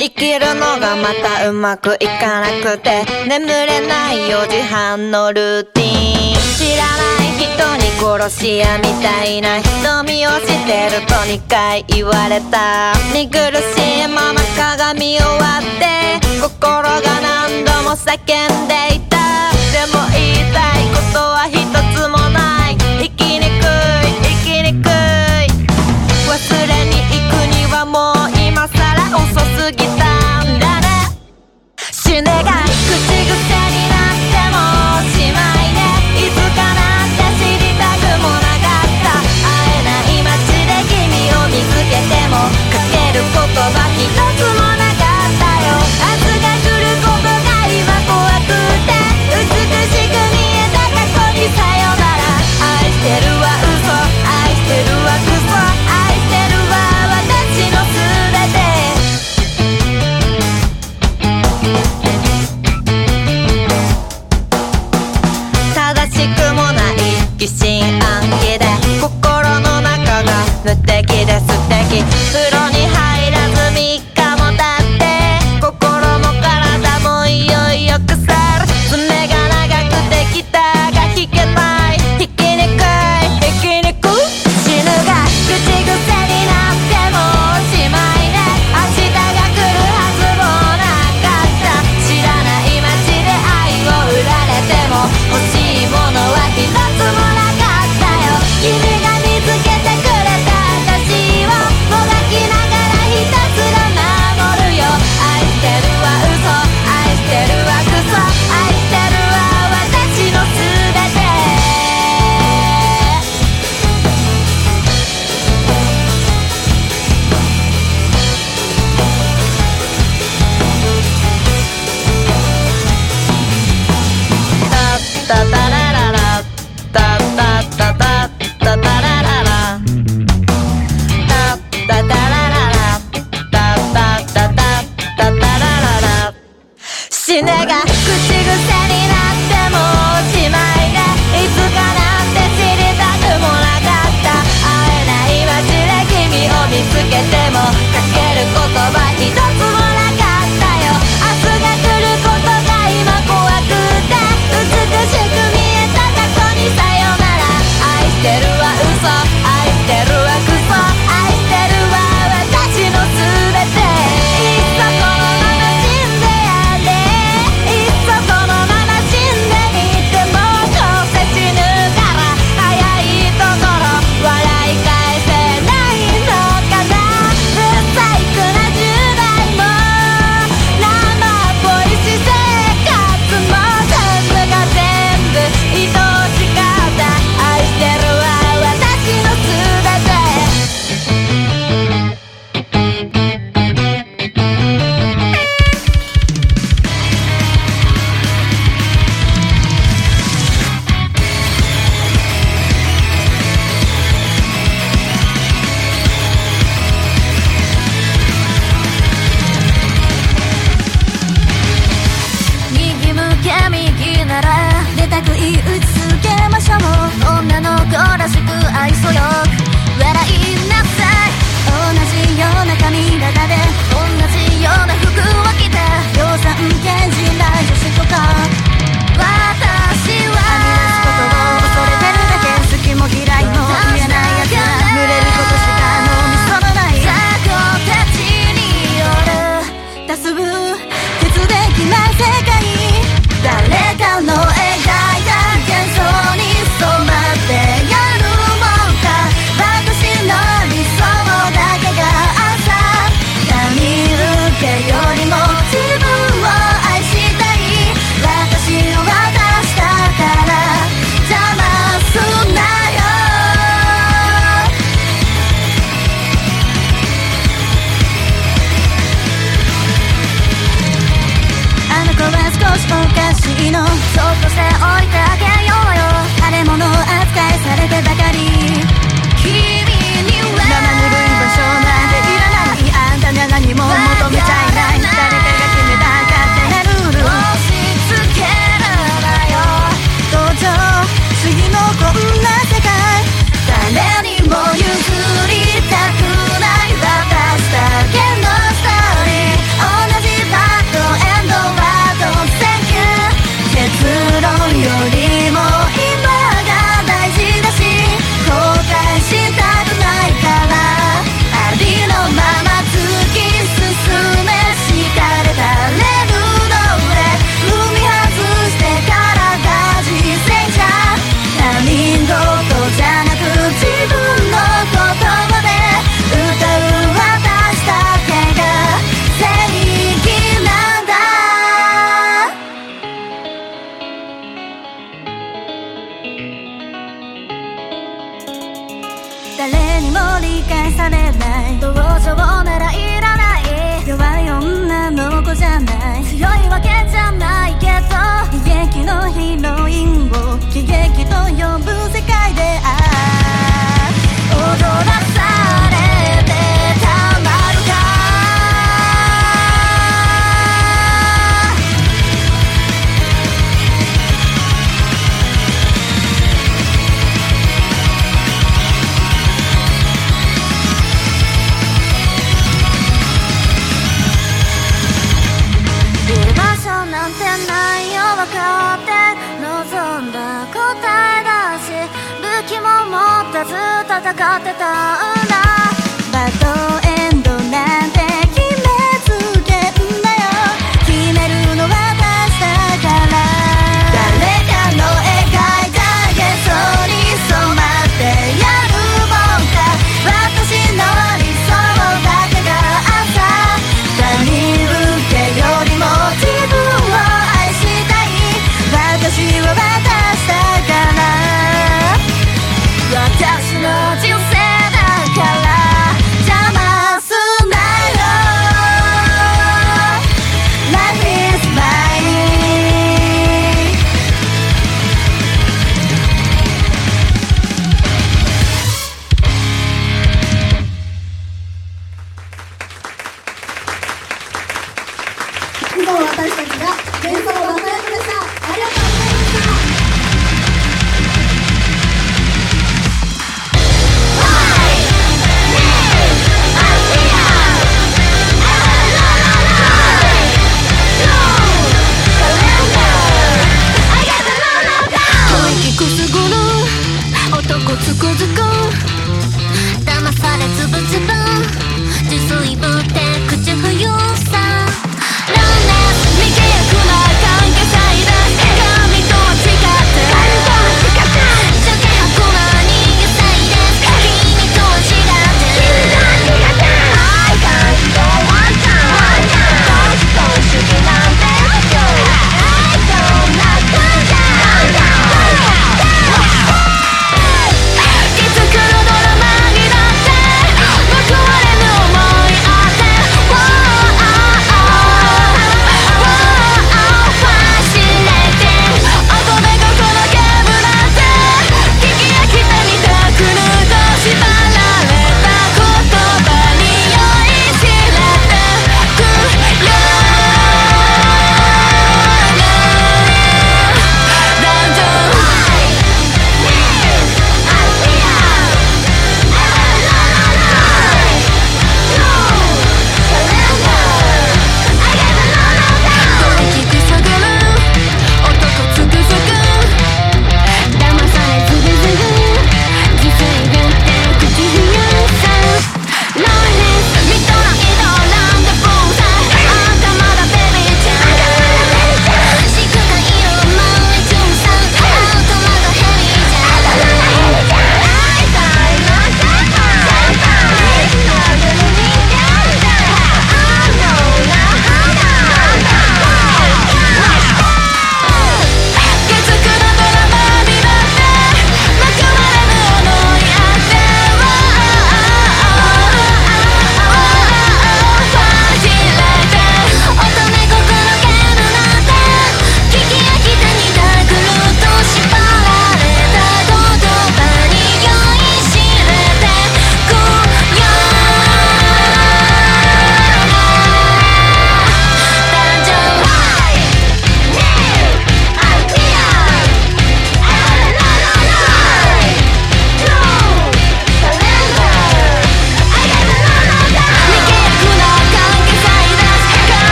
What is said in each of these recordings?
生きるのがまたうまくいかなくて眠れない4時半のルーティン。知らない人に殺し屋みたいな瞳をしてると2回言われた。見苦しいまま鏡を割って心が何度も叫んでいた。でも言いたいことは遅すぎたんだね。死ねが口癖になってもおしまいでいつかなんて知りたくもなかった。会えない街で君を見つけてもかける言葉一つ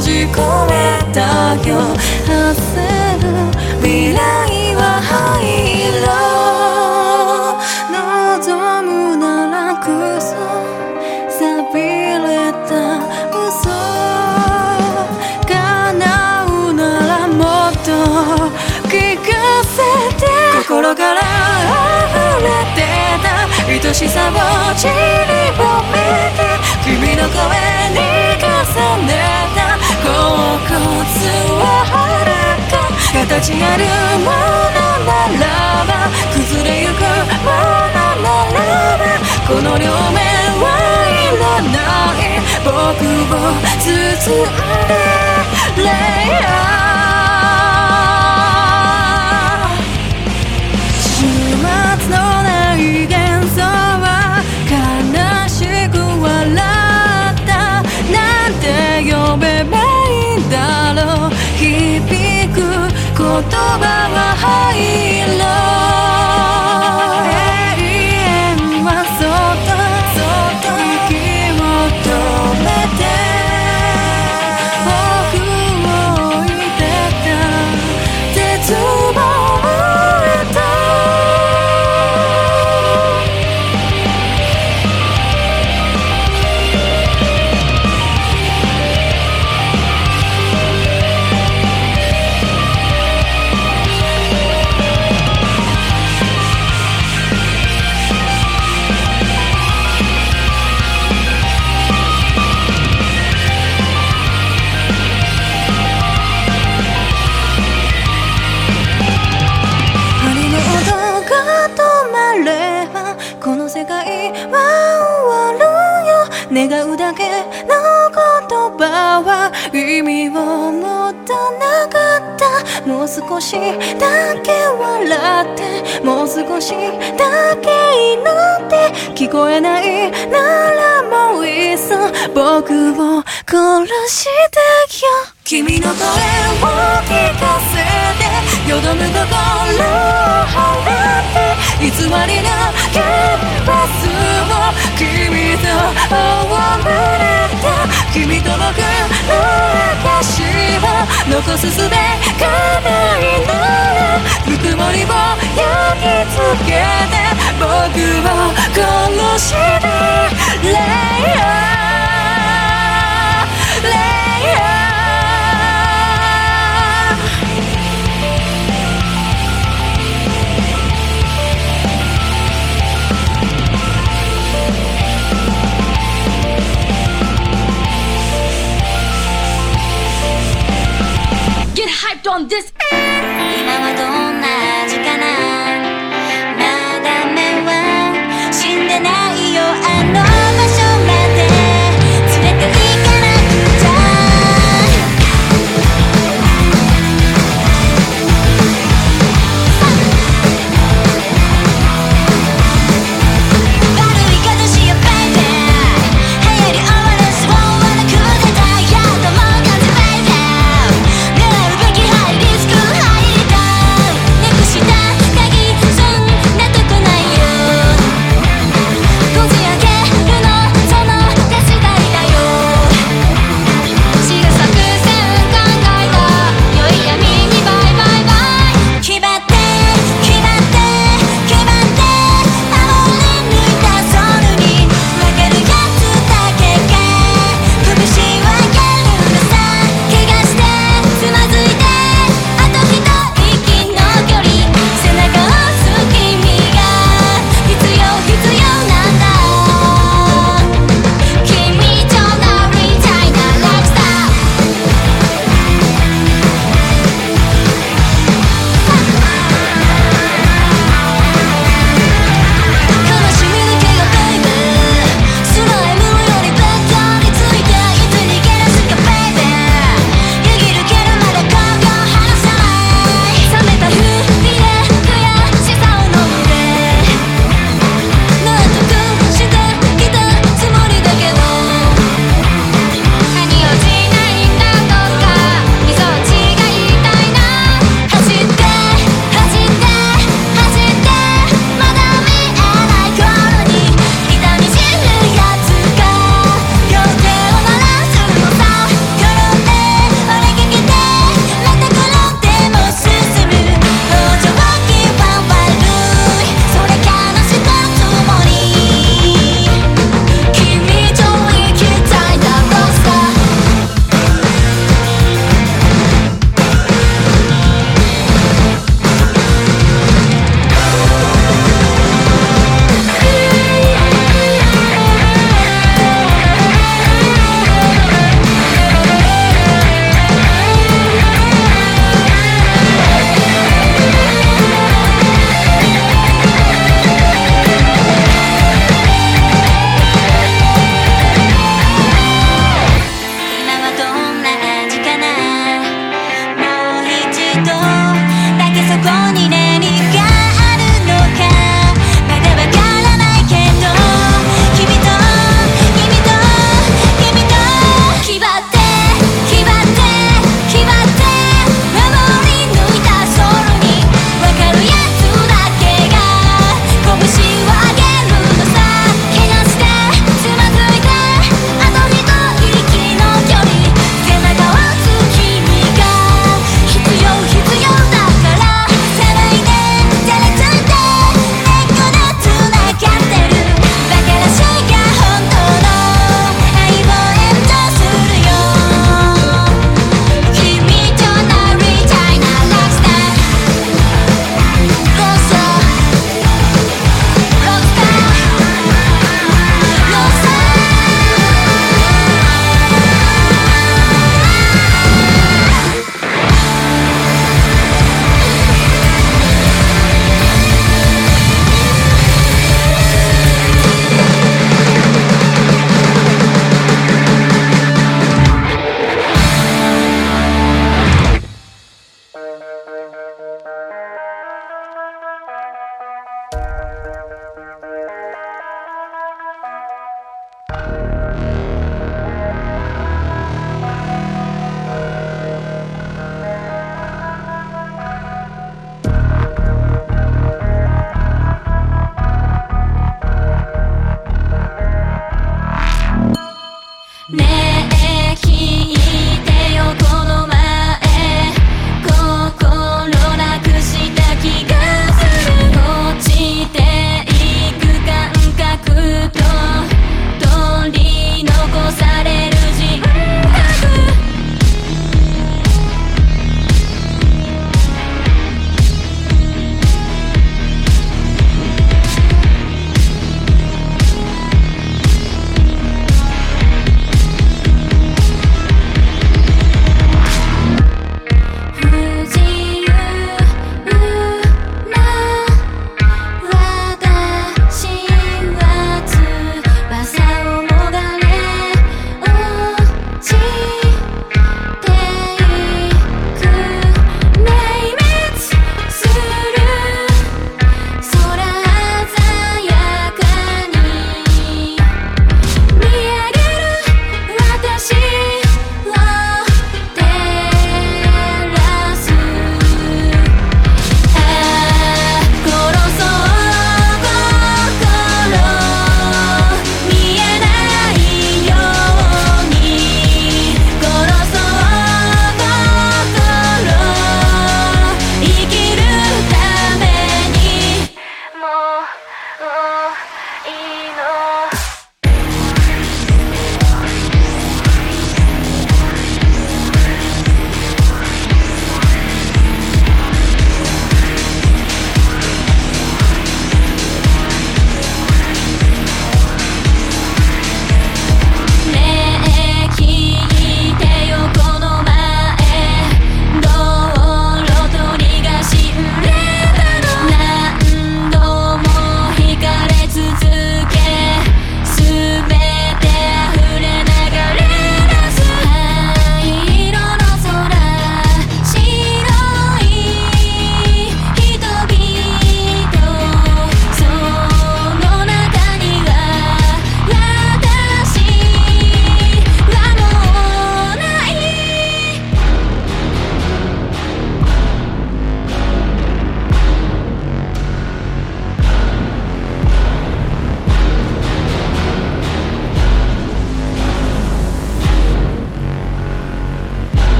じ込めたよ焦る未来は灰色望むならくそ錆びれた嘘叶うならもっと聞かせて。心から溢れてた愛しさを散りばめて君の声に重ねた骨は遥か形あるものならば崩れゆくものならばこの両面はいらない僕を包んでレイヤーんだろう。響く言葉は灰色少しだけ笑ってもう少しだけ祈って聞こえないならもういっそ僕を殺してよ君の声を聞かせてよどむ心を払って偽りのキャンパスを君と戯れた君と僕の証を残すすべがないならぬくもりを焼き付けて僕を殺してレ on this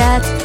찾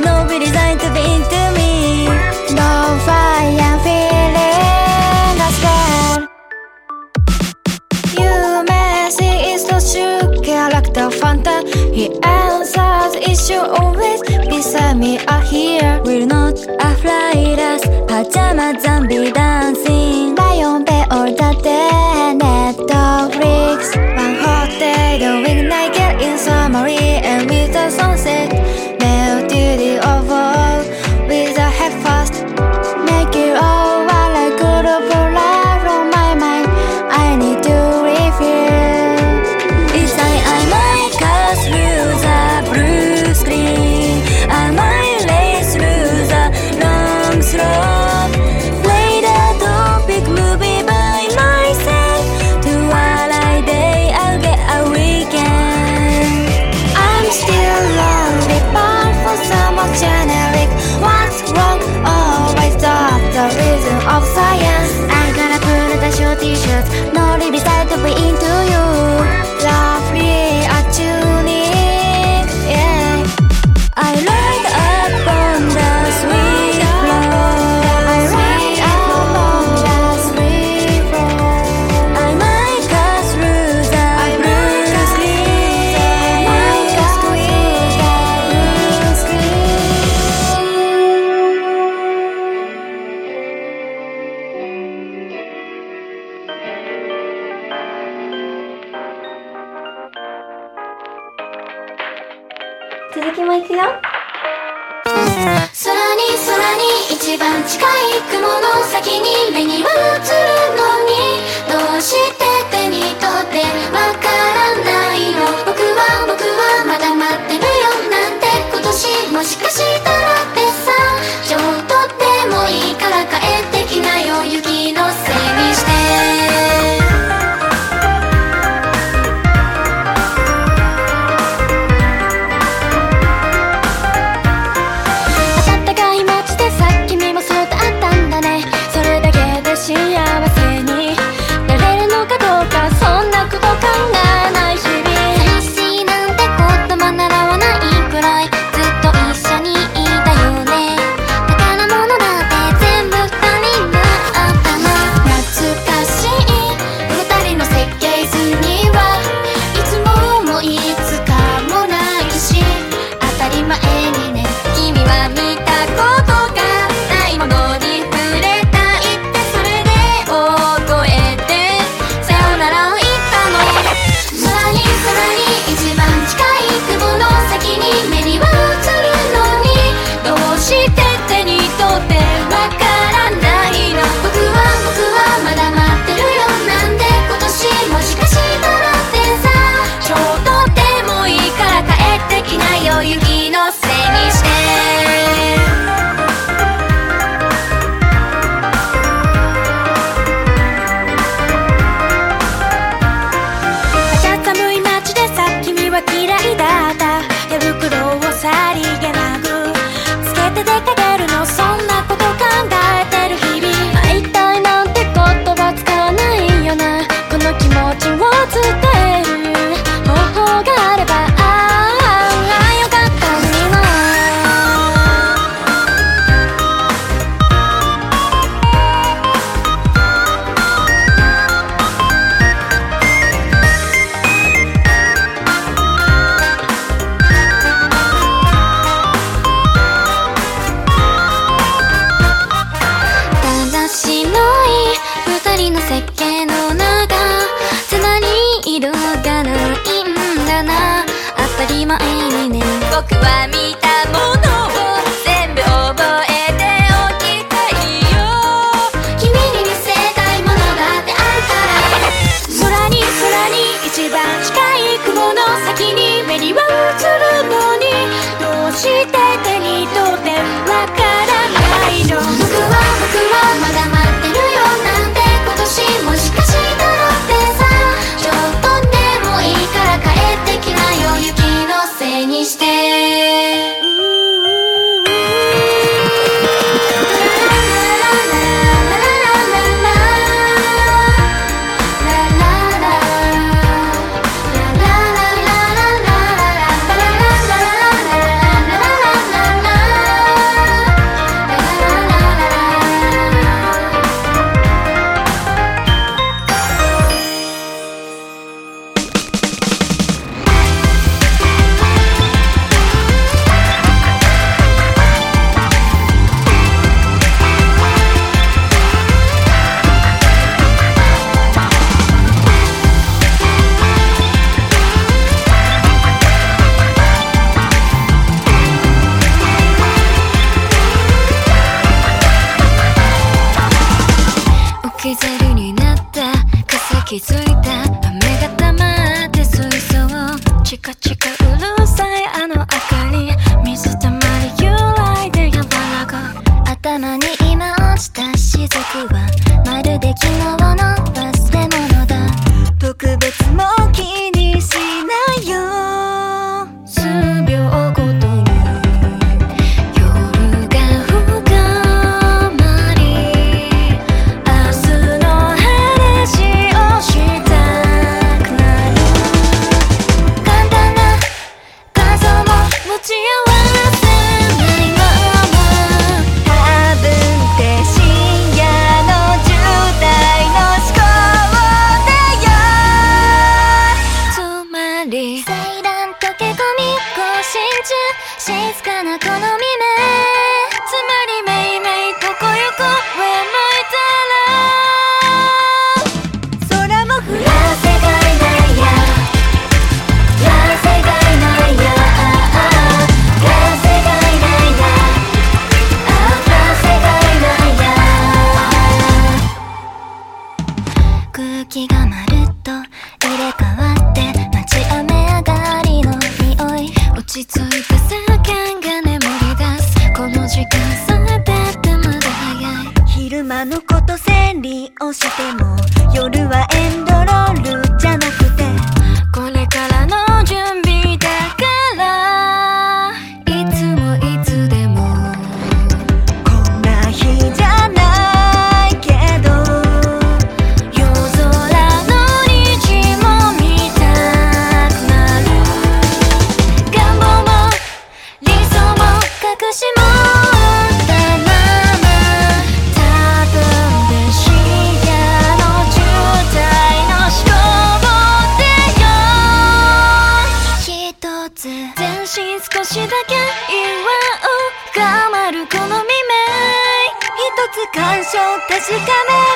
一つ干渉確かめ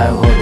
で笑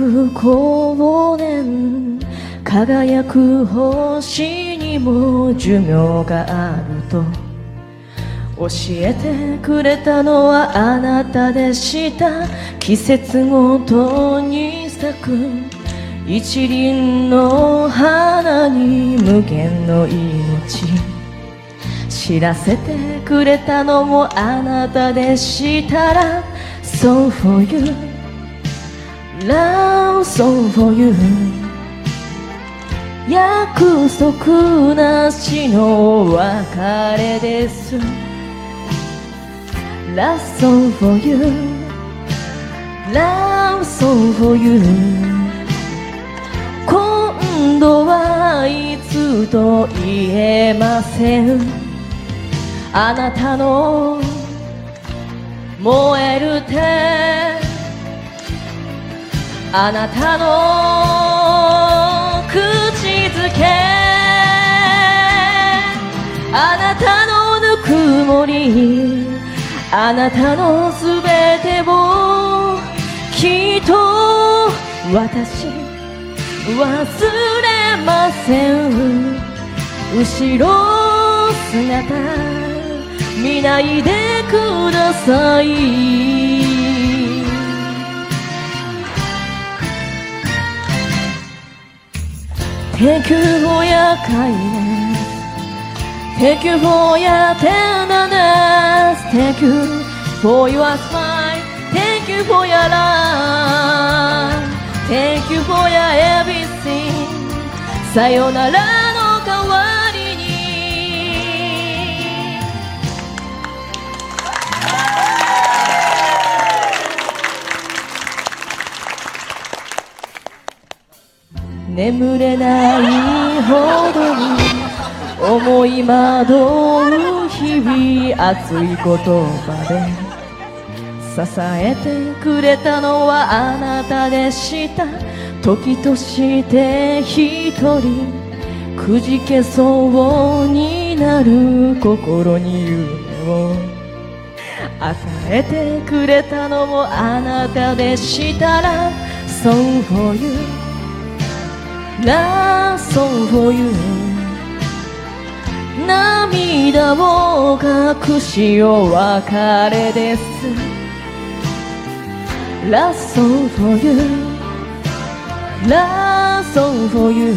何億光年輝く星にも寿命があると」教えてくれたのはあなたでした。季節ごとに咲く。一輪の花に無限の命。知らせてくれたのもあなたでしたら So for you Love song for you 約束なしの別れです Love song for you Love song for you 今度はいつと言えませんあなたの燃える手あなたの口づけあなたのぬくもりあなたのすべてをきっと私忘れません。後ろ姿見ないでください。Thank you for your kindness Thank you for your tenderness Thank you for your smile Thank you for your love Thank you for your everything さよなら眠れないほどに思い惑う日々熱い言葉で支えてくれたのはあなたでした。時として一人くじけそうになる心に夢を。与えてくれたのもあなたでしたら So for you Love so for you 涙を隠しお別れです Love so for you Love so for you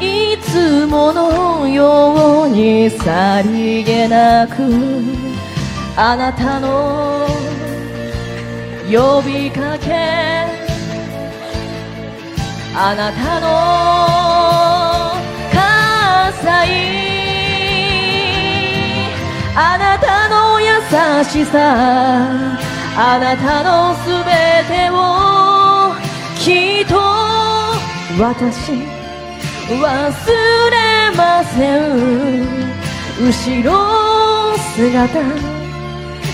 いつものようにさりげなくあなたの呼びかけあなたの喝采あなたの優しさあなたのすべてをきっと私忘れません。後ろ姿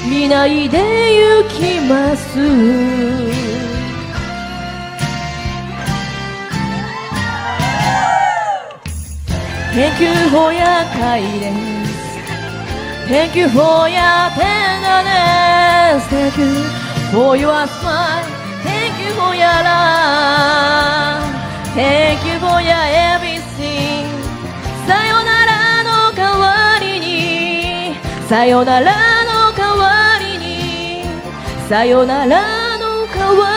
見ないで行きます。Thank you for your kindness Thank you for your tenderness Thank you for your smile Thank you for your love Thank you for your everything さよならの代わりにさよならの代わりにさよならの代わりに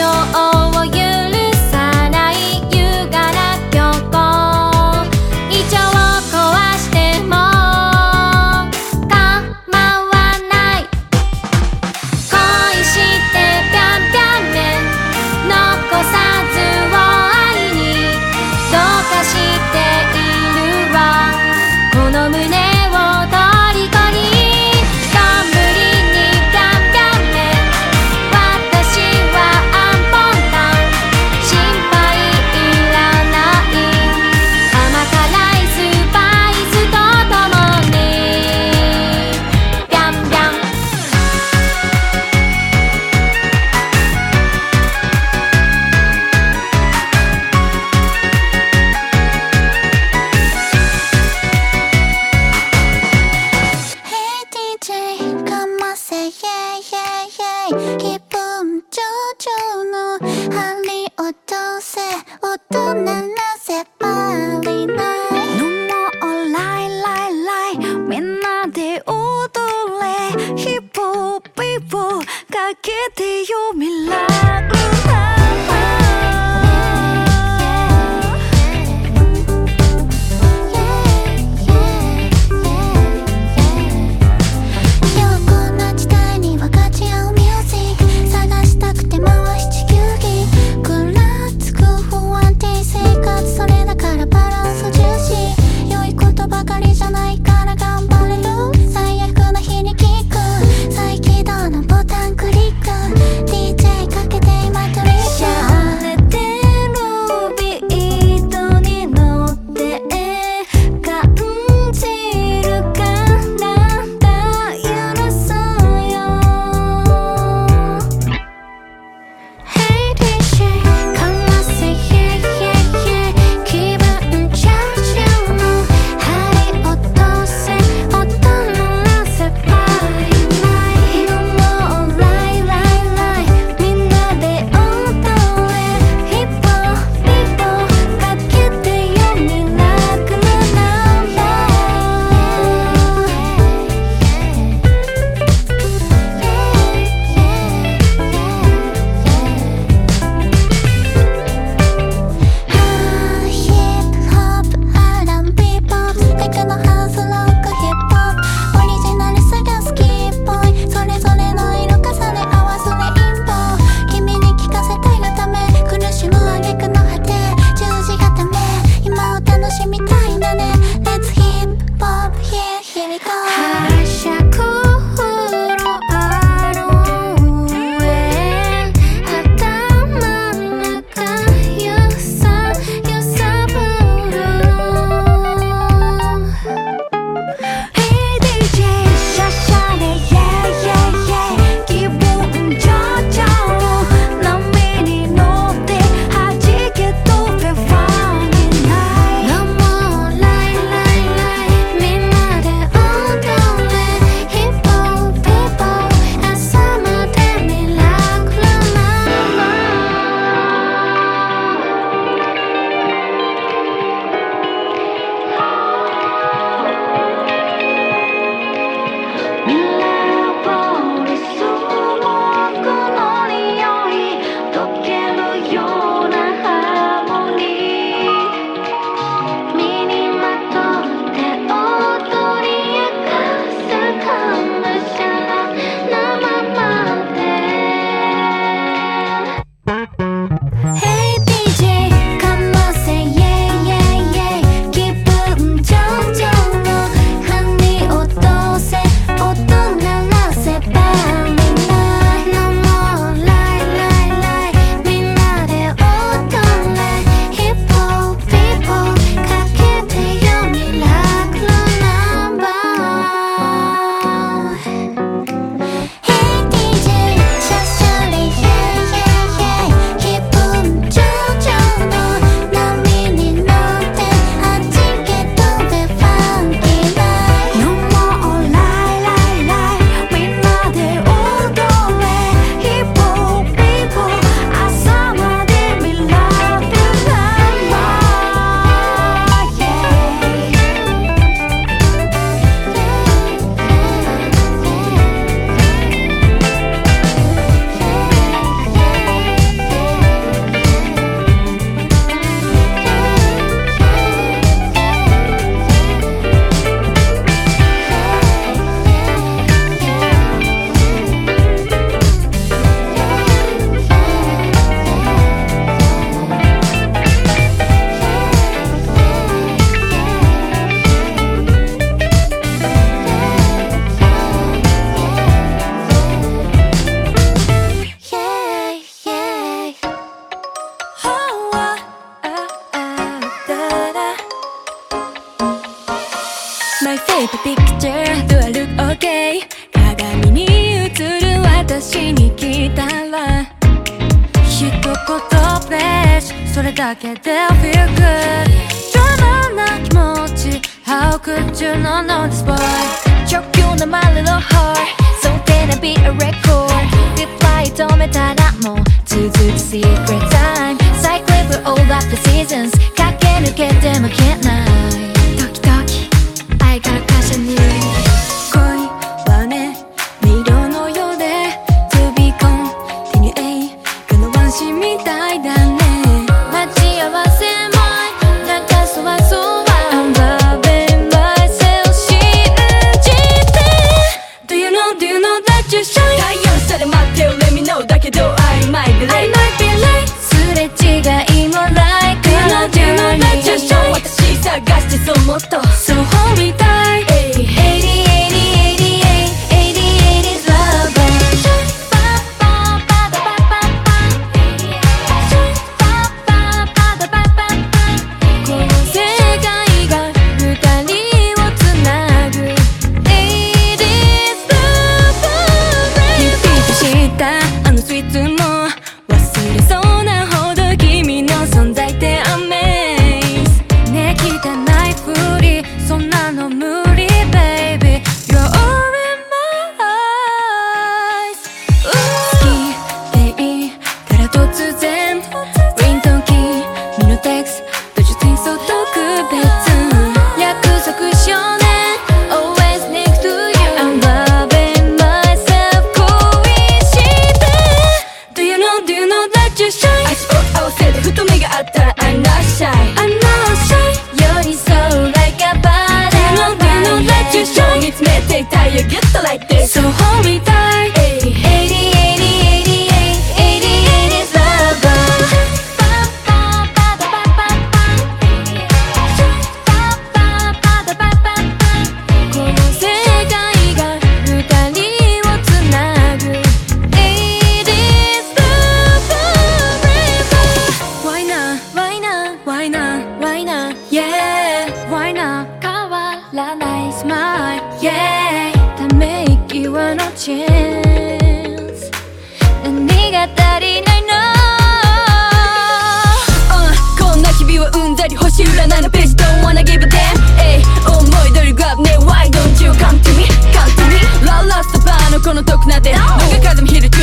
your own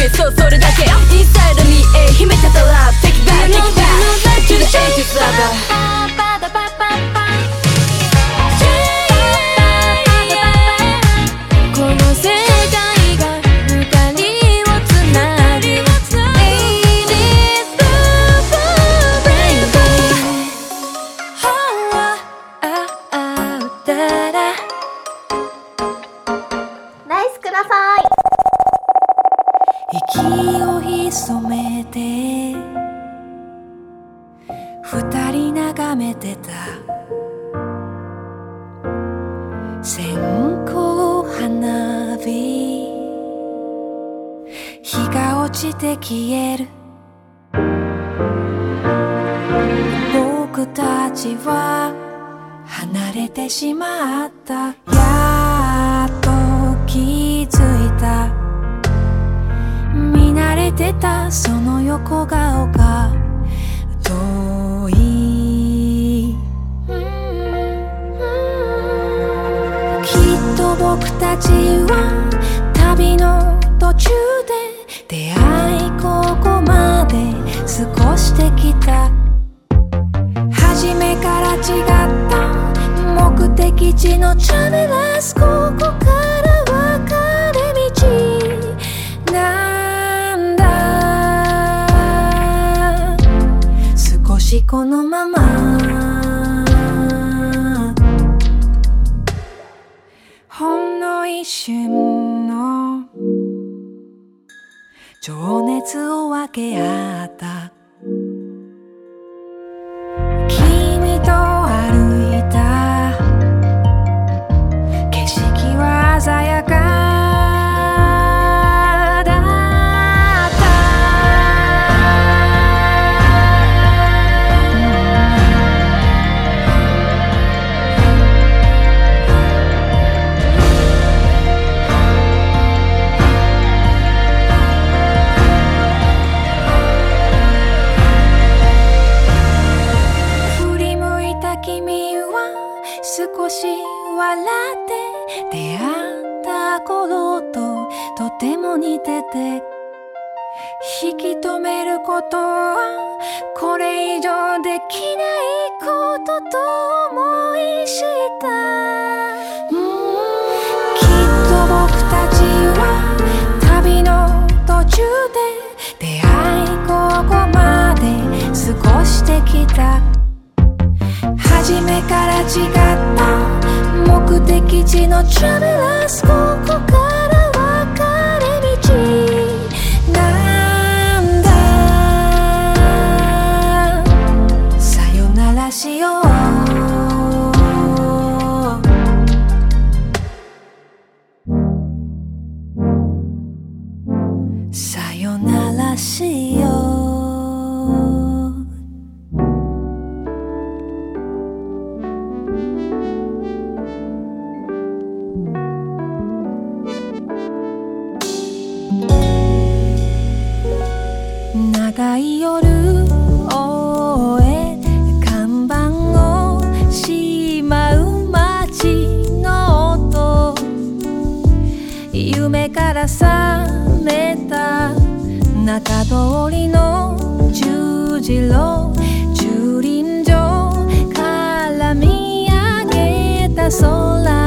けそうそれだけ Inside of me 秘めたたら Take back take back To the 80s lover い夜を終え看板をしまう街の音。夢から覚めた中通りの十字路。駐輪場から見上げた空。